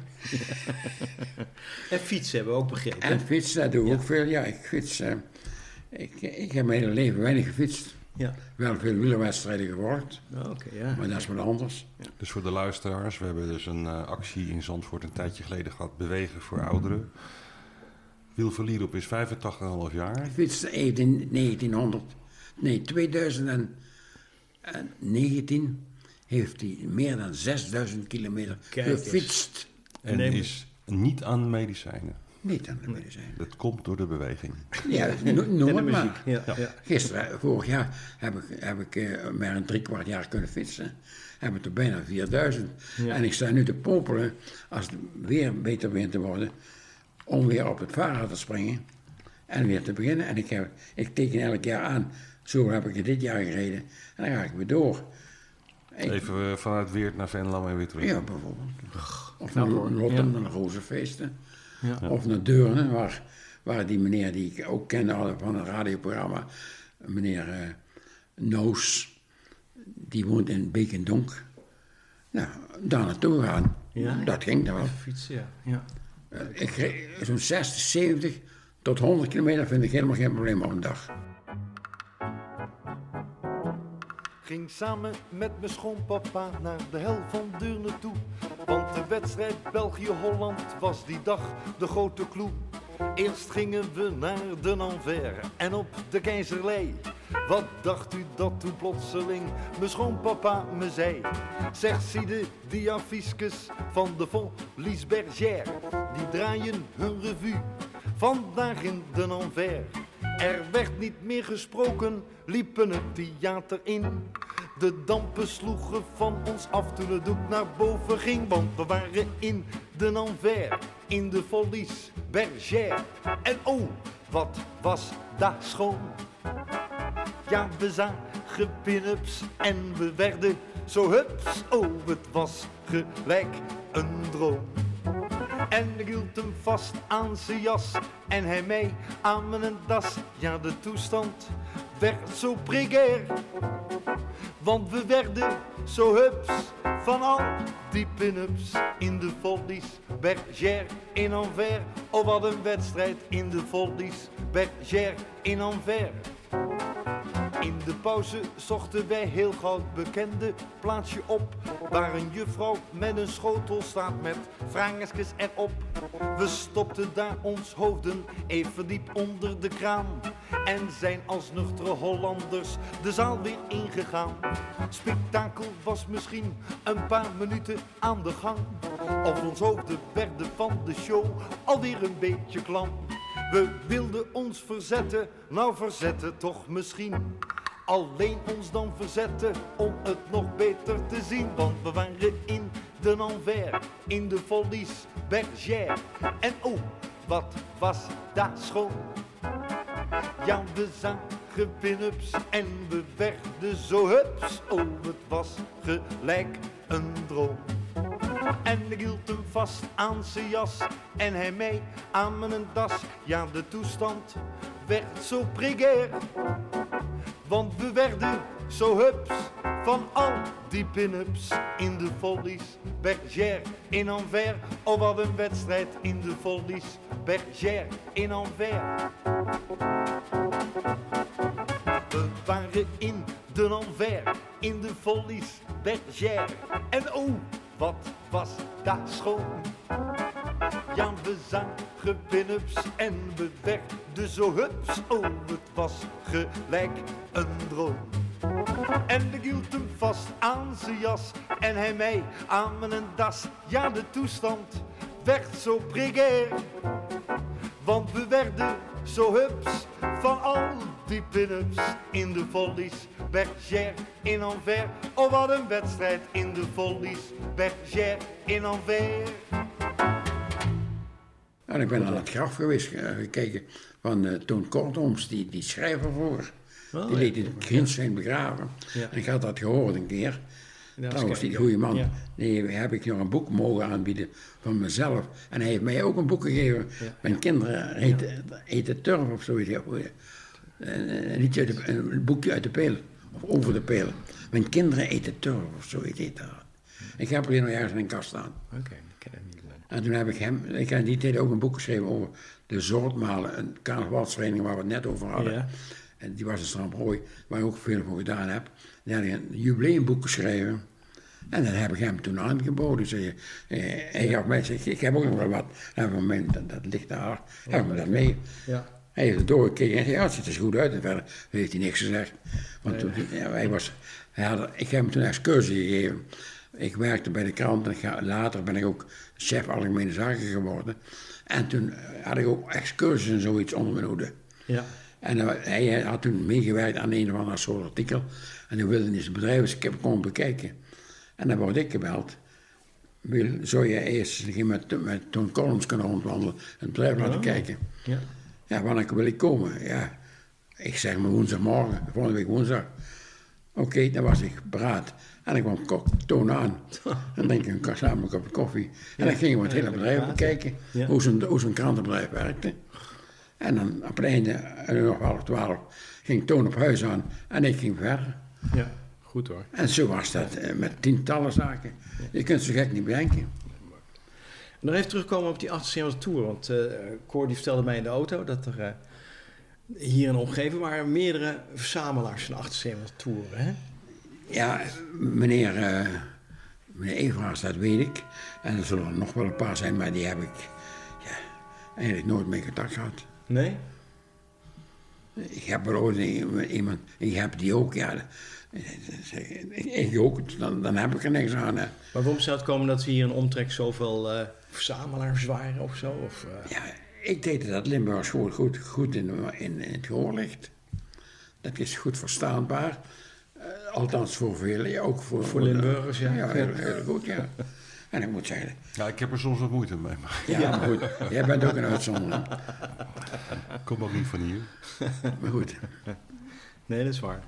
en fietsen hebben we ook begrepen. En fietsen, dat doe ik ook veel. Ja, ik fiets. eh, ik, ik heb mijn hele leven weinig gefietst. Ja. Wel veel wielerwedstrijden gevolgd, Oh, Oké, ja. maar dat is wat anders. Dus voor de luisteraars, we hebben dus een eh, actie in Zandvoort een tijdje geleden gehad. Bewegen voor ouderen. Wiel van Lierop is 85,5 jaar. Ik fietste in 1900, nee, 2019 heeft hij meer dan 6000 kilometer Kijk gefietst. En Neem- is niet aan medicijnen. Niet aan de medicijn. Dat komt door de beweging. Ja, no- noem het muziek. maar. Ja. Ja. Gisteren, vorig jaar, heb ik, heb ik eh, maar een drie kwart jaar kunnen fietsen. Heb ik er bijna 4000. Ja. En ik sta nu te popelen, als het weer beter begint te worden, om weer op het vaarrad te springen en weer te beginnen. En ik, heb, ik teken elk jaar aan, zo heb ik het dit jaar gereden. En dan ga ik weer door. Ik- Even eh, vanuit Weert naar Venlam en weer terug. ja, bijvoorbeeld. Of naar. Rotterdam, Ja. naar Rozenfeesten. Ja. Of naar Deurne, waar, waar die meneer die ik ook kende van een radioprogramma, meneer eh, Noos, die woont in Beek en Donk. Nou, daar naartoe gaan. Ja. Dat ging dan wel. Fietsen, ja. ja. Ik reed zo'n 60, 70 tot 100 kilometer vind ik helemaal geen probleem op een dag. Ging samen met mijn schoonpapa naar de hel van Deurne toe. Want de wedstrijd België-Holland was die dag de grote kloe. Eerst gingen we naar de Anvers en op de Keizerlei. Wat dacht u dat toen plotseling mijn schoonpapa me zei? Zeg, zie de diafiskes van de Folies Bergère. Die draaien hun revue, vandaag in de Anvers. Er werd niet meer gesproken, liepen het theater in. De dampen sloegen van ons af toen het doek naar boven ging. Want we waren in de Anvers, in de Folies Bergère. En oh, wat was dat schoon. Ja, we zagen pin-ups en we werden zo hups. Oh, het was gelijk een droom. En ik hield hem vast aan zijn jas en hij mij aan mijn das. Ja, de toestand werd zo precair. Want we werden zo hups van al die pin-ups in de Foldies Bergère in Anvers. Oh, wat een wedstrijd in de Foldies Bergère in Anvers. In de pauze zochten wij heel gauw bekende plaatsje op. Waar een juffrouw met een schotel staat met vraagjes erop. We stopten daar ons hoofden even diep onder de kraan. En zijn als nuchtere Hollanders de zaal weer ingegaan. Spektakel was misschien een paar minuten aan de gang. Of ons hoofden werden van de show alweer een beetje klam. We wilden ons verzetten, nou verzetten toch misschien. Alleen ons dan verzetten om het nog beter te zien. Want we waren in de Anvers, in de Folies Bergère. En oh, wat was daar schoon. Ja, we zagen pin-ups en we werden zo hups. Oh, het was gelijk een droom. En ik hield hem vast aan zijn jas en hij mij aan mijn das. Ja, de toestand werd zo precair. Want we werden zo hups van al die pin-ups in de Follies Bergère in Anvers. Oh, wat een wedstrijd in de Follies Bergère in Anvers. We waren in de Anvers, in de Follies Bergère. En oh, wat was daar schoon. Ja, we zagen pin-ups en we werden zo hups. Oh, het was gelijk een droom. En ik hield hem vast aan zijn jas en hij mij aan mijn das. Ja, de toestand werd zo precair. Want we werden zo hups van al die pin-ups in de Follies Bergère in Anvers. Oh, wat een wedstrijd in de Follies Bergère in Anvers. En ik ben aan het graf geweest, eh, gekeken van eh, Toon Kortoms, die, die schrijver voor. Oh, die liet in Grins zijn begraven. Ja. En ik had dat gehoord een keer. Dat die goede man, ja. die heb ik nog een boek mogen aanbieden van mezelf. En hij heeft mij ook een boek gegeven. Ja. Mijn kinderen heet, heet het Turf of zoiets. Hoe- Een, liedje uit de- een boekje uit de pelen. Of over de pelen. Mijn kinderen eten turf of zoiets heet dat. Ik heb er hier nog ergens in een kast staan. Oké, ik ken het niet. man. En toen heb ik hem, ik heb in die tijd ook een boek geschreven over de Zortmalen, een carnavalsvereniging waar we het net over hadden. Ja. En die was in Stramprooi, waar ik ook veel voor gedaan heb. Die had een jubileumboek geschreven. En dat heb ik hem toen aangeboden. Zei, eh, hij gaf mij, zeg, ik heb ook nog wel wat. En mijn, dat, dat ligt daar, heb ik me dat mee. Ja. Hij heeft het doorgekeken en zei, ja, het ziet er goed uit. En verder heeft hij niks gezegd. Want toen, ja, hij was, hij had, ik heb hem toen excursie gegeven. Ik werkte bij de krant en later ben ik ook chef algemene zaken geworden. En toen had ik ook excursies en zoiets onder mijn hoede. Ja. En hij had toen meegewerkt aan een of ander soort artikel. En hij wilde in zijn bedrijf eens ik komen bekijken. En dan word ik gebeld. Wil, zou je eerst een met, met Toon Collins kunnen rondwandelen en het bedrijf laten Oh. kijken? Ja. Ja, wanneer wil ik komen? Ja, ik zeg maar woensdagmorgen, volgende week woensdag. Oké, dan was ik paraat. En ik kwam toon aan. En denk ik een samen een kopje koffie. En dan gingen we het hele bedrijf bekijken. Hoe zo'n hoe zo'n krantenbedrijf werkte. En dan op het einde, eh, nog half twaalf, ging Toon op huis aan. En ik ging verder. ja, goed hoor. En zo was dat eh, met tientallen zaken. Je kunt zo gek niet bedenken. En nog even terugkomen op die 78 Tour. Want Cor die vertelde mij in de auto dat er eh, hier in de omgeving waren meerdere verzamelaars van 78 Toeren. Hè? Ja, meneer, eh meneer Everaars, dat weet ik. En er zullen er nog wel een paar zijn, maar die heb ik ja, eigenlijk nooit mee contact gehad. Nee? Ik heb er ooit iemand, ik heb die ook, ja. Ik, ook, dan, dan heb ik er niks aan. Hè. Maar waarom zou het komen dat ze hier in omtrek zoveel eh, verzamelaars waren of zo? Of, eh, Ja, ik denk dat Limburgs goed, goed, goed in, in, in het gehoor ligt. Dat is goed verstaanbaar. Eh, althans voor velen, ja, ook voor, Voor Limburgers, ja. Ja, heel, heel goed, ja. En ik moet zeggen, Ja, ik heb er soms wat moeite mee, maar ja, maar goed, jij bent ook een uitzondering. kom ook niet van hier. Maar goed, Nee, dat is waar.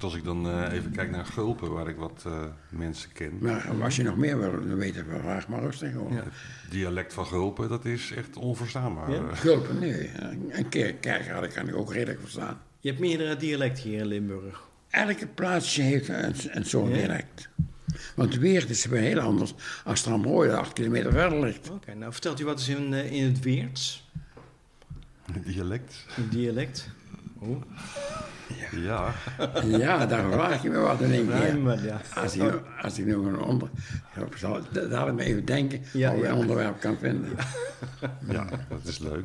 Als ik dan eh, even kijk naar Gulpen, waar ik wat eh, mensen ken. Maar als je nog meer wil dan weten, we, vraag maar rustig hoor. Ja. Het dialect van Gulpen, dat is echt onverstaanbaar. Ja? Eh, Gulpen, nee. Een keer kerk kan ik ook redelijk verstaan. Je hebt meerdere dialecten hier in Limburg. Elke plaatsje heeft een, een zo'n Ja? dialect. Want Weert is weer heel anders als Tramrooy dat acht kilometer verder ligt. Oké, nou vertelt u wat is in, in het Weerts? dialect? Een dialect? Hoe? Ja. Ja, daar vraag je me wat in één keer. Ja. Als ik, nu- als ik nu een onder... Ik zal dadelijk maar even denken Ja, of ik ja. een onderwerp kan vinden. ja, dat is leuk.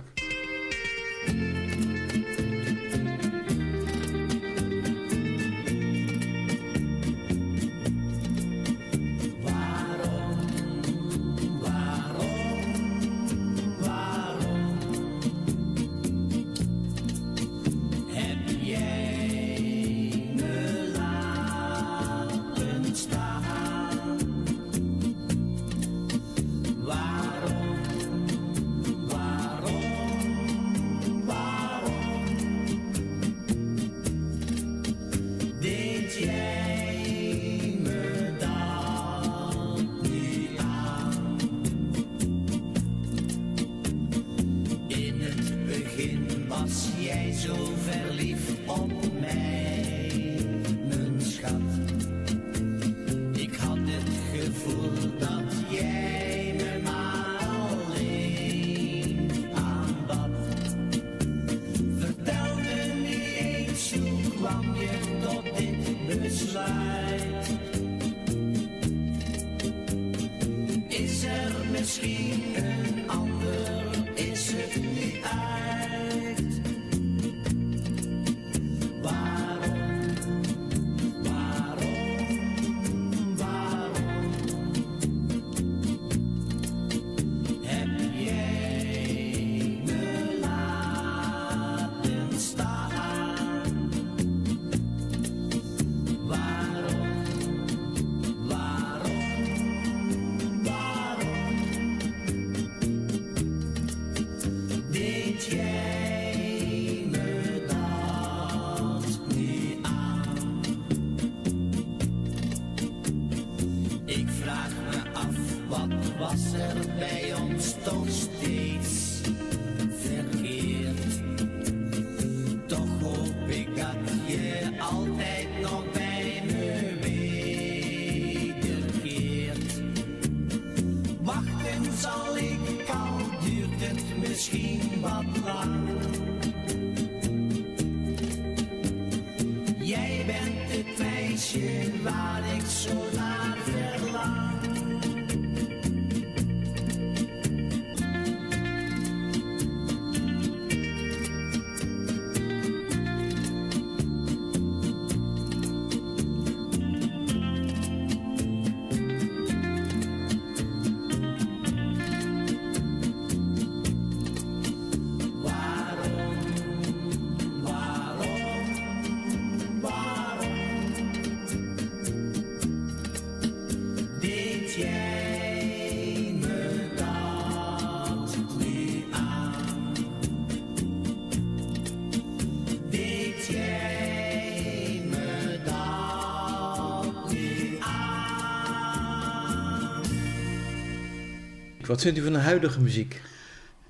Wat vindt u van de huidige muziek?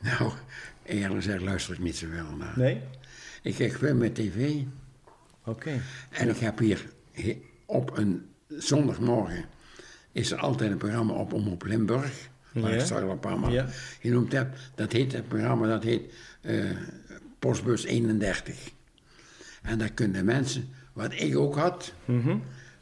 Nou, eerlijk gezegd luister ik niet zoveel naar. Nee? Ik kijk veel met tv. Oké. En ik heb hier op een zondagmorgen is er altijd een programma op Omroep Limburg. Waar Ja. ik straks al een paar maal Ja. genoemd heb. Dat heet het programma, dat heet eh, Postbus 31. En daar kunnen mensen, wat ik ook had, Mhm.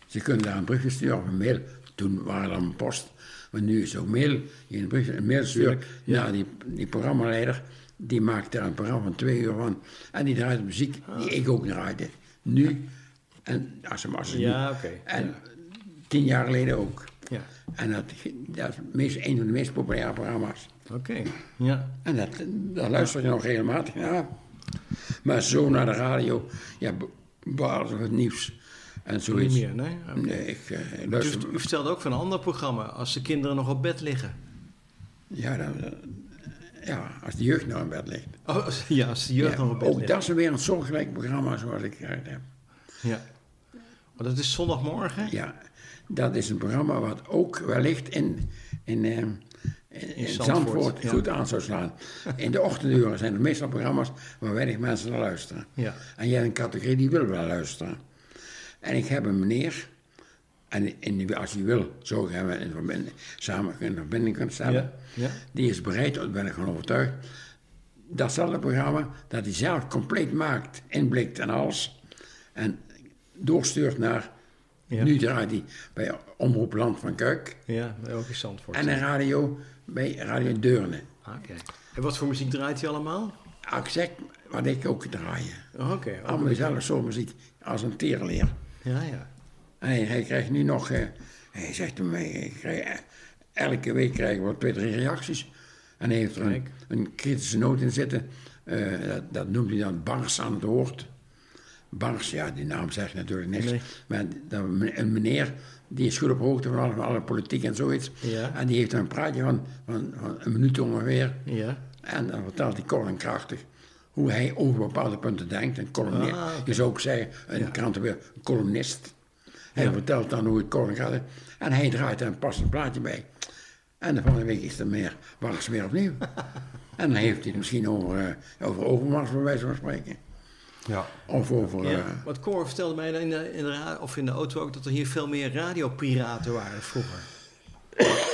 ze kunnen daar een briefje sturen of een mail. Toen waren er een post, maar nu is ook mail. Je een, briefje, een mail stuurt naar die, die programmaleider. Die maakt daar een programma van twee uur van. En die draait muziek die ik ook draaide. Nu. En als ze als ze Ja, oké. En tien jaar geleden ook. Ja. En dat, dat is meest, een van de meest populaire programma's. Oké. Ja. En dat, daar luister je nog regelmatig naar. Maar zo naar de radio, ja, behalve het nieuws en zoiets. Niet meer, nee? Nee, ik eh, U, vertelde ook van een ander programma, als de kinderen nog op bed liggen. Ja, dan, eh, ja, als de jeugd nou in bed ligt. Oh, ja, als de jeugd Ja, nog op bed ook ligt. dat is weer een soortgelijk programma zoals ik gehoord heb. Ja. Maar dat is zondagmorgen? Ja, dat is een programma wat ook wellicht in, in, eh, in, in Zandvoort, Zandvoort, ja. goed aan zou slaan. In de ochtenduren zijn er meestal programma's waar weinig mensen naar luisteren. Ja. En jij hebt een categorie die wil wel luisteren. En ik heb een meneer, en als hij wil, zo gaan we in verbinding, samen in verbinding kunnen stellen. Ja, ja. Die is bereid, daar ben ik van overtuigd, datzelfde programma dat hij zelf compleet maakt, inblikt en alles. En doorstuurt naar, Ja. nu draait hij bij Omroep Land van Kuik. Ja, ook in. En een radio bij Radio Deurne. Oké. En wat voor muziek draait hij allemaal? Exact wat ik ook draaien. Oh, Oké. Allemaal dezelfde soort muziek als een tierenleer. Ja, ja. En hij, krijgt nu nog, eh, hij zegt mij, krijg, eh, elke week krijgen we twee, drie reacties. En hij heeft er een, een kritische noot in zitten. Eh, dat, dat noemt hij dan Bars aan het woord. Bars, ja, die naam zegt natuurlijk niks. Nee. Maar dat, een meneer, die is goed op hoogte van alle, van alle politiek en zoiets. Ja. En die heeft een praatje van, van, van een minuut ongeveer. Ja. En dan vertelt hij kort en krachtig hoe hij over bepaalde punten denkt. Een columnist. Ah. Je zou ook zeggen, een krantenweer, een columnist. Hij vertelt dan hoe het en krachtig En hij draait er een passend plaatje bij. En de volgende week is er meer, was weer opnieuw. en dan heeft hij het misschien over, eh, over Overmars, bij wijze van spreken. Ja. Of over... Ja, eh, want Cor vertelde mij in de, in, de, of in de auto ook dat er hier veel meer radiopiraten waren vroeger.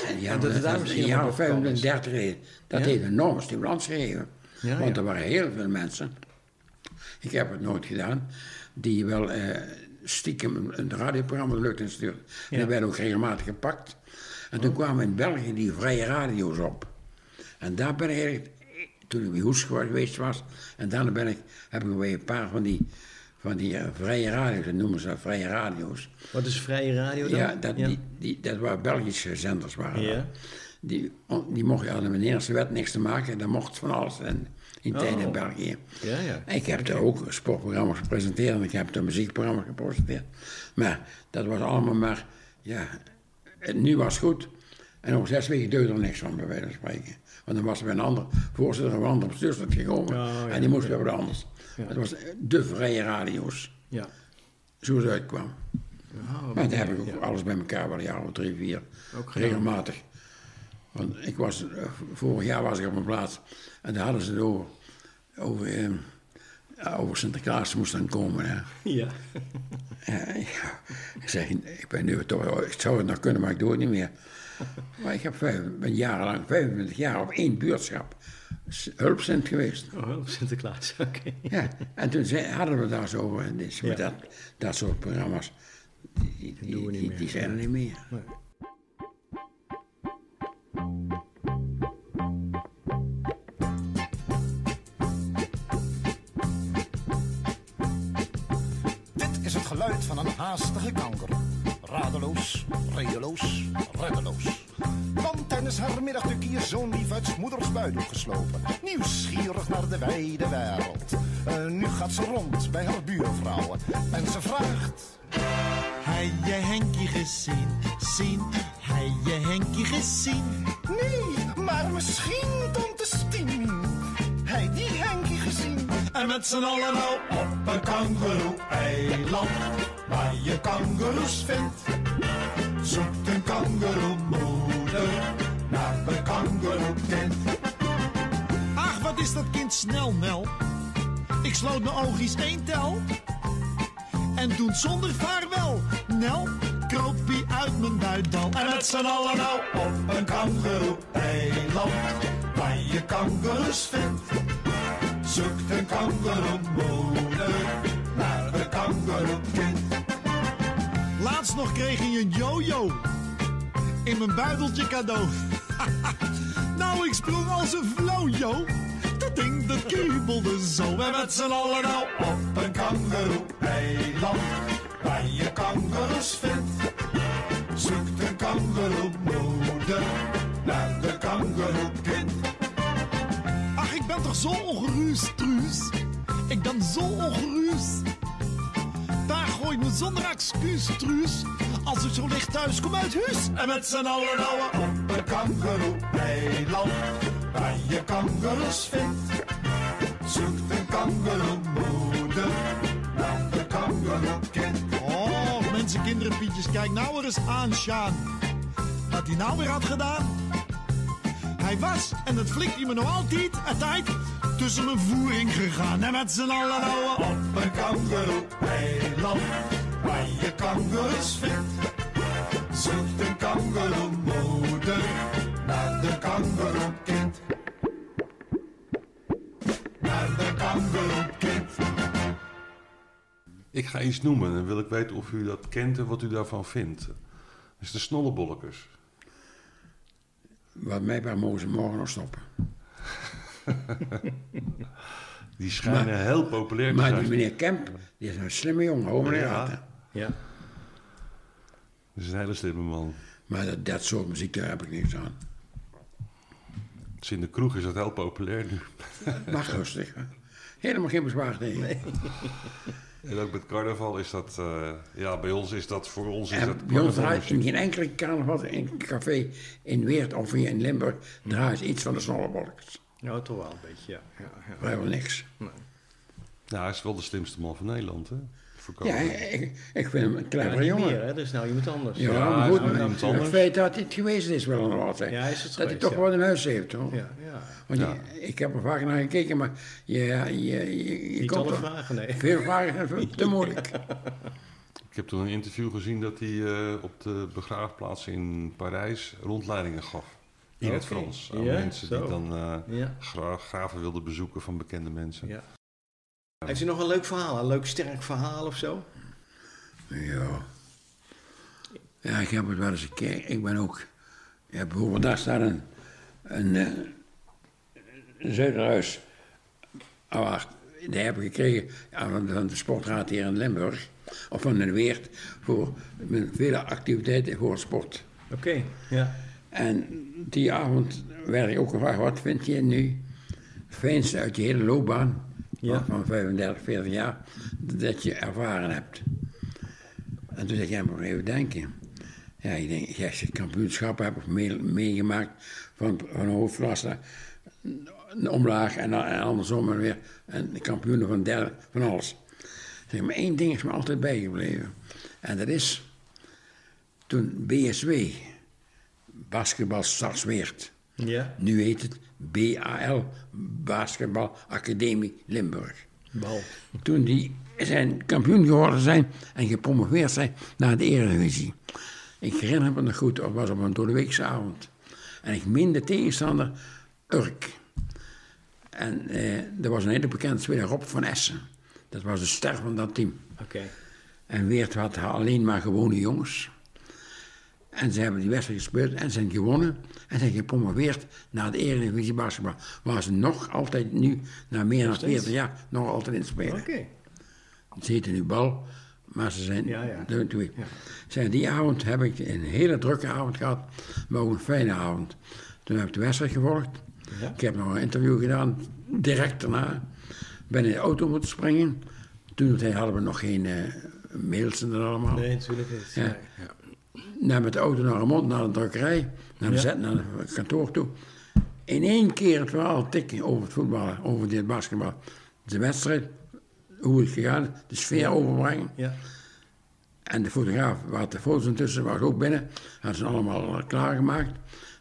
En ja, En dat dat, het daar misschien een wel jaar of opgekomen 25, is. 30 geleden. Dat Ja? heeft een enorme stimulans gegeven. Ja, Want er waren heel veel mensen, ik heb het nooit gedaan, die wel eh, stiekem een, radioprogramma de lucht in stuurden. En die werden ook regelmatig gepakt. En toen kwamen in België die vrije radio's op. En daar ben ik eigenlijk, toen ik bij Hoes geweest was, en daarna ben ik, heb ik weer een paar van die, van die eh, vrije radio's, dat noemen ze dat, vrije radio's. Wat is vrije radio dan? Ja, dat, Die, die, dat waren Belgische zenders. Waren Ja. Die, die mocht, met de Nederlandse wet niks te maken. Dat mocht van alles in, in Oh. tijden in België. Ja, ja. Ik heb daar ook sportprogramma's gepresenteerd en ik heb daar muziekprogramma's gepresenteerd. Maar dat was allemaal maar, ja, het nu was goed. En over zes weken deugde er niks van, bij wijze van spreken. Want dan was er bij een ander voorzitter of een ander bestuurslid gekomen. Oh, ja. en die moest weer wat anders. Het was de vrije radio's, Ja. zo het uitkwam. Oh, Maar daar heb ik ook alles bij elkaar, wel een jaar of drie, vier. Ook regelmatig. Want ik was, eh, vorig jaar was ik op een plaats en daar hadden ze het over. Over, eh, ja, over Sinterklaas moest dan komen. Hè. Ja. Ja, ja. Ik zeg, ik ben nu toch, ik zou het nog kunnen, maar ik doe het niet meer. Maar ik heb vijf, ben jarenlang, 25 jaar op één buurtschap hulpcent geweest. Oh, op Sinterklaas. Oké. Ja, en toen zei, hadden we daar zo over. En dus Ja. dat, dat soort programma's, die, die, die, doen we niet die- zijn er niet meer. Nee. Haastige kanker. Radeloos, redeloos, reddeloos. Want tijdens haar middagdukje is zo'n lief uit moeders buik geslopen. Nieuwsgierig naar de wijde wereld. Eh, nu gaat ze rond bij haar buurvrouwen. En ze vraagt... Hij je Henkie gezien, zien, hij je Henkie gezien. Nee, maar misschien En met z'n allen nou Op een kangeroe-eiland, waar je kangeroes vindt. Zoekt een kangeroemoeder naar een kangeroekind. Ach, wat is dat kind snel, Nel. Ik sloot mijn oogjes één tel. En toen zonder vaarwel, Nel, kroop hij uit mijn buitdal. En met z'n allen nou Op een kangeroe-eiland, waar je kangeroes vindt. Zoekt een kangeroemoeder naar een kangeroekind. Laatst nog kreeg hij een yo-yo in mijn buideltje cadeau. nou, ik sprong als een flojo. Dat ding dat kriebelde zo. En met z'n allen nou Op een kangeroe-eiland, waar je kangeroes vindt. Zoekt een kangeroemoeder naar de kangeroekind. Ben toch zo ongerust, Truus. Ik ben zo ongerust. Daar gooi ik me zonder excuus, Truus. Als ik zo licht thuis kom uit huis. En met z'n allen nou... Op een kangeroe-eiland, waar je kangeroes vindt. Zoekt een kangeroemoeder naar de kangeroekind. Oh, mijn kinderen, Pietjes, kijk nou er eens aan, Sjaan. Wat hij nou weer had gedaan? Hij was, en dat flikt hij me nog altijd, een tijd tussen mijn voering gegaan. En met z'n allen nou op een kangeroe-eiland, waar je kangoeroes vindt. Zoekt een kangeroemoeder naar de kangeroekind. Naar de kangeroekind. Ik ga iets noemen en wil ik weten of u dat kent en wat u daarvan vindt. Dat is de snollebollekes. Wat mij waar mogen ze morgen nog stoppen. Die schijnen Maar- heel populair te Maar zijn. die meneer Kemp, die is een slimme jongen, hoor meneer Ja. Ratten. Ja. Dat is een hele slimme man. Maar dat, dat soort muziek, daar heb ik niks aan. Dus in de kroeg is dat heel populair nu. Mag rustig. hè. Helemaal geen bezwaar tegen. En ook met carnaval is dat... eh, ja, bij ons is dat... Voor ons is En dat bij ons draait geen enkele carnaval in een café in Weert of hier in Limburg draait iets van de snollebolletjes. Nou, toch wel een beetje, ja. ja, ja. Vrijwel niks. Ja, hij is wel de slimste man van Nederland, hè? Ja, ik, ik vind hem een clever jongen. meer, hè? Dat is nou iemand anders. Ja, Ja, maar goed, nou maar het anders. feit dat hij het geweest is wel een wat. hè. Ja, hij is het dat hij toch ja. wel een huis heeft, hoor. Ja, ja. Want Ja. je- ik heb er vaak naar gekeken, maar je, je, je, je Niet komt alle vragen, nee. Veel vragen te moeilijk. Ik heb toen een interview gezien dat hij eh, op de begraafplaats in Parijs rondleidingen gaf. In het. Frans. Aan Ja, mensen die dan eh, Ja. gra- graven wilden bezoeken van bekende mensen. Ja. Heeft u nog een leuk verhaal? Een leuk sterk verhaal of zo? Ja. Ja, ik heb het wel eens een keer. Ik ben ook. Ja, bijvoorbeeld, daar staat een. een, eh, een Zuiderhuis. Oh, wacht, die heb ik gekregen ja, van, van de sportraad hier in Limburg. Of van de Weert. Voor vele activiteiten voor sport. Oké, ja. En die avond werd ik ook gevraagd: wat vind je nu het fijnste uit je hele loopbaan? Ja. Van 35, 40 jaar. Dat je ervaren hebt. En toen zei ik: ja, maar even denken. Ja, ik denk, als je kampioenschappen hebt of mee- meegemaakt van, van hoofdklasse een omlaag en, en andersom en weer een kampioen van derde, van alles. Zeg, maar één ding is me altijd bijgebleven. En dat is toen BSW, Basketbal Stadsweert, Ja. nu heet het BAL, Basketbal Academie Limburg. Bal. Toen die zijn kampioen geworden zijn en gepromoveerd zijn naar de Eredivisie. Ik herinner me nog goed, het was op een doordeweekse avond. En ik min de tegenstander Urk. En eh, er was een hele bekende speler, Rob van Essen. Dat was de ster van dat team. Oké. En Weert had alleen maar gewone jongens. En ze hebben die wedstrijd gespeeld en zijn gewonnen. En zijn gepromoveerd naar de Eredivisie basketbal. Waar ze nog altijd nu, na meer dan steeds? 40 jaar, nog altijd in spelen. Oké. Ze heten nu bal, maar ze zijn... Ja, ja. de- de- Zijn, die avond heb ik een hele drukke avond gehad, maar ook een fijne avond. Toen heb ik de wedstrijd gevolgd. Ja. Ik heb nog een interview gedaan, direct daarna. Ben in de auto moeten springen. Toen hadden we nog geen eh, mails en dat allemaal. Nee, natuurlijk niet. Ja. Nou, met de auto naar Remond, naar de drukkerij, naar de Ja. zet, naar het kantoor toe. In één keer het verhaal tikken over het voetballen, over dit basketbal. De wedstrijd, hoe het gegaan, de sfeer overbrengen. Ja. En de fotograaf, waar de foto's intussen was ook binnen, hadden ze allemaal klaargemaakt.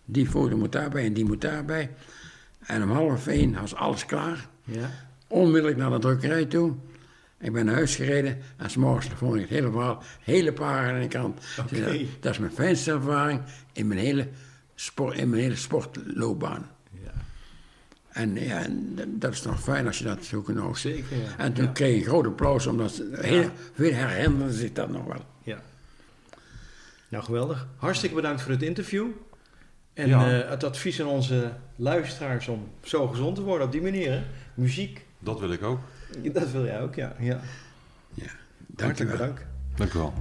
Die foto moet daarbij en die moet daarbij. En om half één was alles klaar. Ja. Onmiddellijk naar de drukkerij toe. Ik ben naar huis gereden en s'morgens vond ik het hele verhaal, hele pagina in de. Ik zei, Dat is mijn fijnste ervaring in mijn hele, sport, in mijn hele sportloopbaan. Ja. En ja, dat is toch fijn als je dat zo kunt houden. Zeker, ja. En toen Ja. kreeg ik een groot applaus, omdat ze- heel veel herinnerden zich dat nog wel. Ja. Nou, geweldig. Hartstikke bedankt voor het interview. En Ja. eh, het advies aan onze luisteraars om zo gezond te worden op die manier. Hè? Muziek, Dat wil ik ook. Dat wil jij ook, ja. ja. Ja, Hartelijk dankjewel. bedankt. Dank u wel.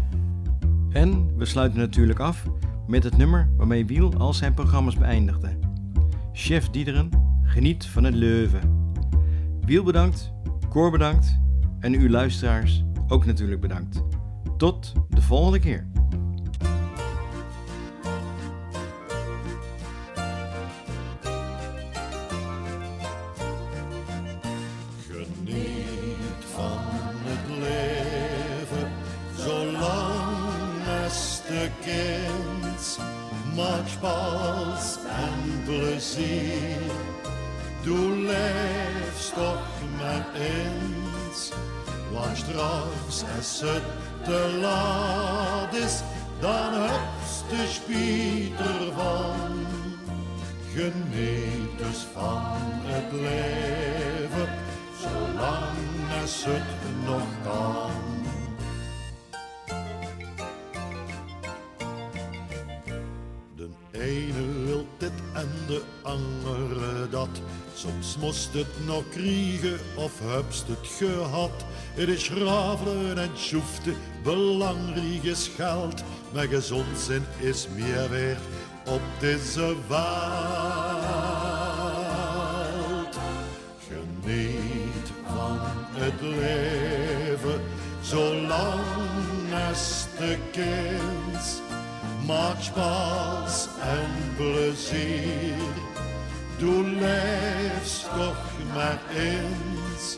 En we sluiten natuurlijk af met het nummer waarmee Wiel al zijn programma's beëindigde. Chef Diederen, geniet van het Leuven. Wiel bedankt, Cor bedankt en u luisteraars ook natuurlijk bedankt. Tot de volgende keer. Spaß en plezier. Du leefst toch maar eens, want straks als het te laat is, dan hebst de spiet ervan. Geniet dus van het leven, zolang als het nog kan. De andere dat. Soms moest het nog kriegen of hebst het gehad. Het is rafelen en schoefte, belangrijk is geld. Maar gezond zijn is meer waard op deze wereld. Geniet van het leven, zolang als de kind. Maak spaß en plezier. Du leefst toch maar eens.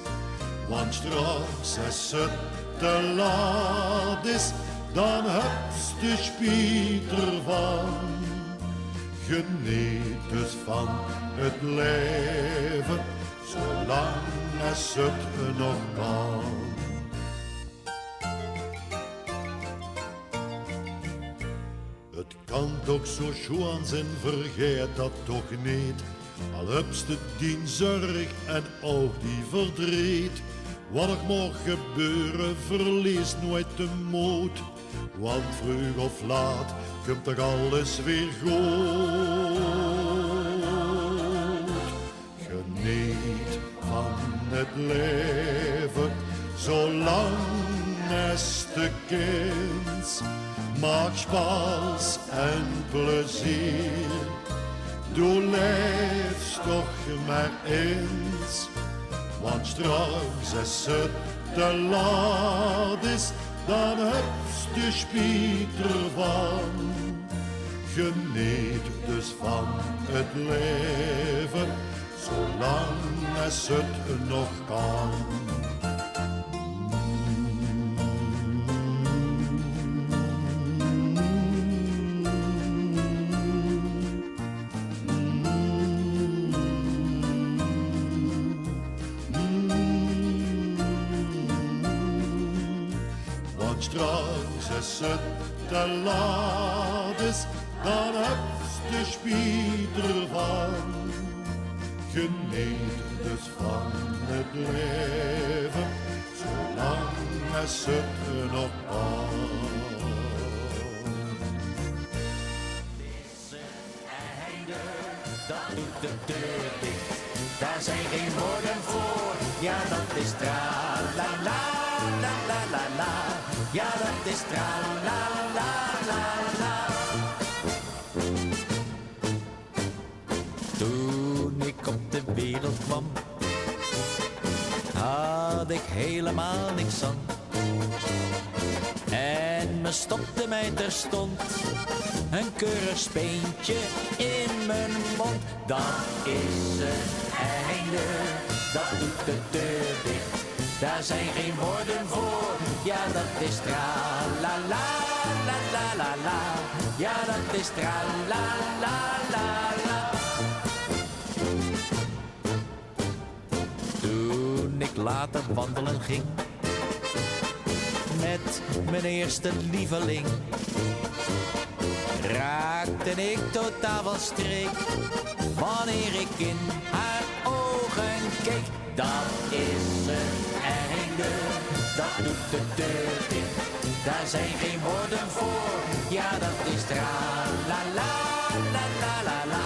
Want straks als het te laat is, dan hebst de spiet ervan. Geniet dus van het leven, zolang als het nog kan. Kan toch zo schoon zijn, vergeet dat toch niet. Al hebst het die zorg en ook die verdriet. Wat er mag gebeuren, verlies nooit de moed. Want vroeg of laat komt toch alles weer goed. Geniet van het leven, zolang de kind. Spaß en plezier. Leefst toch maar eens. Want straks als het te laat is, dan hebst de spiet ervan. Geniet dus van het leven, zolang als het nog kan. Het te laat is, dan hebst de spiet ervan. Geniet dus van het leven, zolang als het nog kan. dat doet de deur dicht. Daar zijn geen woorden voor, ja dat is tra la la la la la la. Ja dat is tra la la la la. Toen ik op de wereld kwam, had ik helemaal niks aan. En me stopte mij terstond een keurig speentje in mijn mond. Dat is het einde, dat doet de deur. Daar zijn geen woorden voor, ja dat is tra la la la la la la. Ja dat is tra la la la la. Toen ik later wandelen ging met mijn eerste lieveling raakte ik totaal van streek wanneer ik in haar ogen keek. Dat is dat doet de deur dicht. Daar zijn geen woorden voor, ja dat is tra la la la la la la.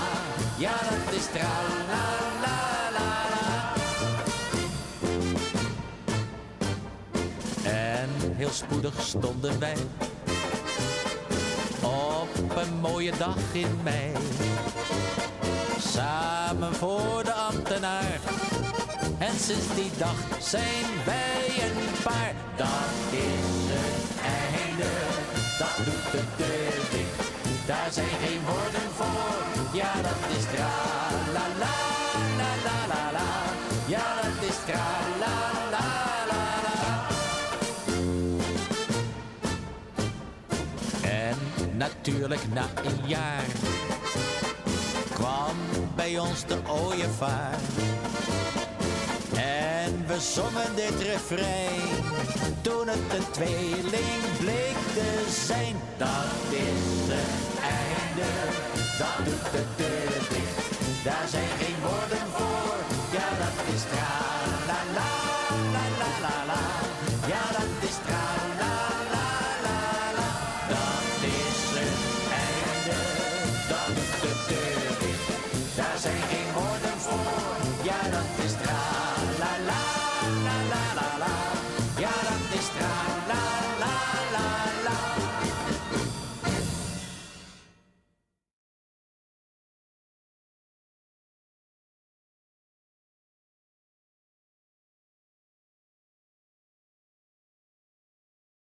Ja dat is tra la la la la. En heel spoedig stonden wij op een mooie dag in mei. Samen voor de ambtenaar. En sinds die dag zijn wij een paar. Dat is het einde, dat doet de deur dicht. Daar zijn geen woorden voor, ja dat is tra la la la la la la. Ja dat is tra la la la la. En na natuurlijk na een jaar kwam bij ons de ooievaar. En we zongen dit refrein, toen het een tweeling bleek te zijn. Dat is het einde, dat doet de dicht. Daar zijn geen woorden voor,